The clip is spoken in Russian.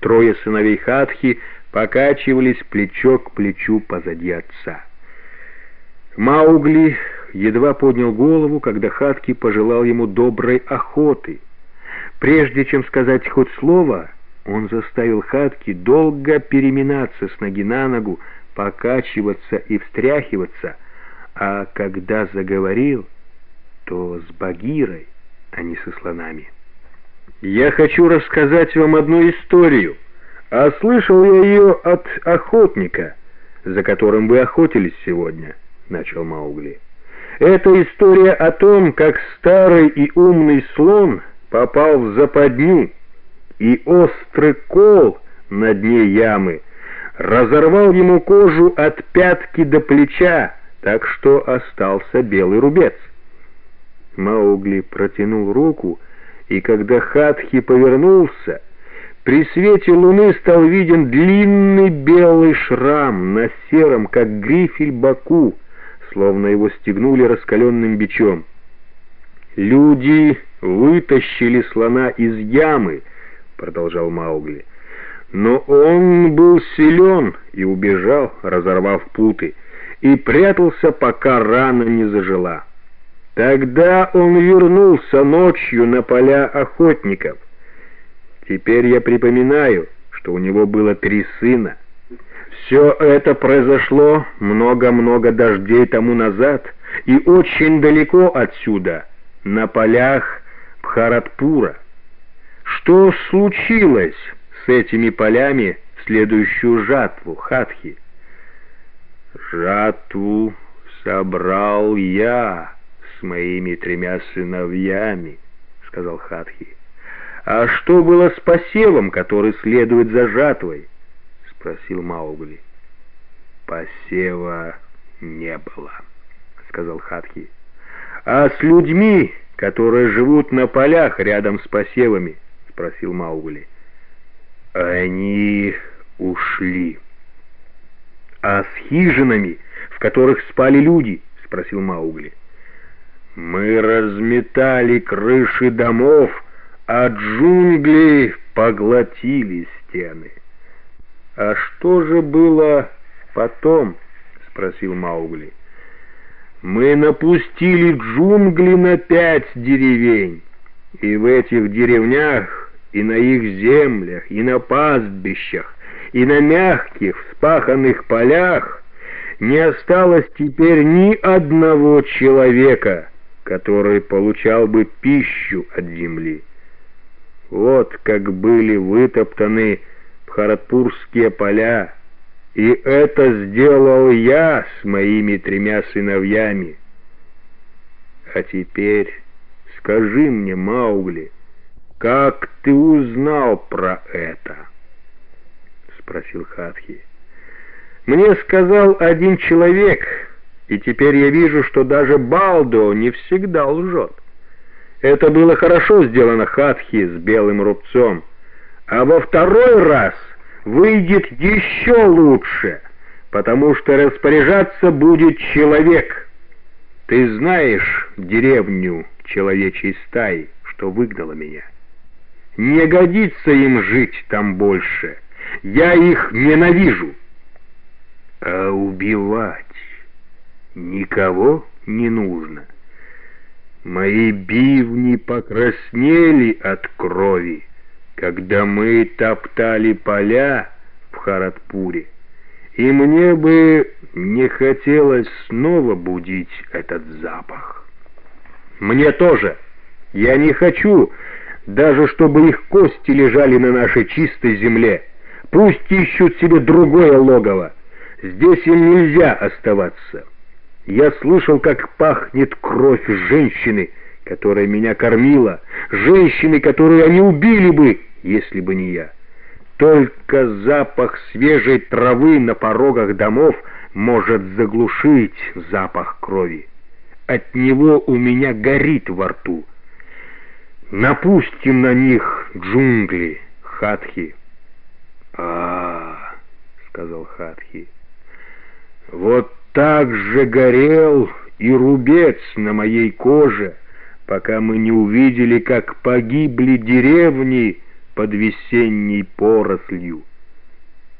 Трое сыновей Хатхи покачивались плечо к плечу позади отца. Маугли едва поднял голову, когда Хатки пожелал ему доброй охоты. Прежде чем сказать хоть слово, он заставил Хатки долго переминаться с ноги на ногу, покачиваться и встряхиваться, а когда заговорил, то с Багирой, а не со слонами. «Я хочу рассказать вам одну историю, а слышал я ее от охотника, за которым вы охотились сегодня», — начал Маугли. «Это история о том, как старый и умный слон попал в западню, и острый кол на дне ямы разорвал ему кожу от пятки до плеча, так что остался белый рубец. Маугли протянул руку, и когда Хатхи повернулся, при свете луны стал виден длинный белый шрам на сером, как грифель, боку, словно его стегнули раскаленным бичом. «Люди вытащили слона из ямы», — продолжал Маугли. «Но он был силен и убежал, разорвав путы, и прятался, пока рана не зажила». Тогда он вернулся ночью на поля охотников. Теперь я припоминаю, что у него было три сына. Все это произошло много-много дождей тому назад и очень далеко отсюда, на полях Бхаратпура. Что случилось с этими полями в следующую жатву, Хатхи? Жатву собрал я с моими тремя сыновьями», — сказал Хатхи. «А что было с посевом, который следует за жатвой?» — спросил Маугли. «Посева не было», — сказал Хатхи. «А с людьми, которые живут на полях рядом с посевами?» — спросил Маугли. «Они ушли». «А с хижинами, в которых спали люди?» — спросил Маугли. Мы разметали крыши домов, а джунгли поглотили стены. А что же было потом? спросил Маугли. Мы напустили джунгли на пять деревень, и в этих деревнях, и на их землях, и на пастбищах, и на мягких, вспаханных полях не осталось теперь ни одного человека, который получал бы пищу от земли. Вот как были вытоптаны Бхаратпурские поля, и это сделал я с моими тремя сыновьями. А теперь скажи мне, Маугли, как ты узнал про это? Спросил Хатхи. Мне сказал один человек, и теперь я вижу, что даже Балдо не всегда лжет. Это было хорошо сделано Хатхи с белым рубцом, а во второй раз выйдет еще лучше, потому что распоряжаться будет человек. Ты знаешь деревню человечьей стаи, что выгнала меня. Не годится им жить там больше. Я их ненавижу. А убивать никого не нужно. Мои бивни покраснели от крови, когда мы топтали поля в Харатпуре, и мне бы не хотелось снова будить этот запах. Мне тоже. Я не хочу, даже чтобы их кости лежали на нашей чистой земле. Пусть ищут себе другое логово. Здесь им нельзя оставаться. Я слышал, как пахнет кровь женщины, которая меня кормила, женщины, которую они убили бы, если бы не я. Только запах свежей травы на порогах домов может заглушить запах крови. От него у меня горит во рту. Напустим на них джунгли, хатхи. А, -а, -а сказал хатхи. Вот так же горел и рубец на моей коже, пока мы не увидели, как погибли деревни, под весенней порослью.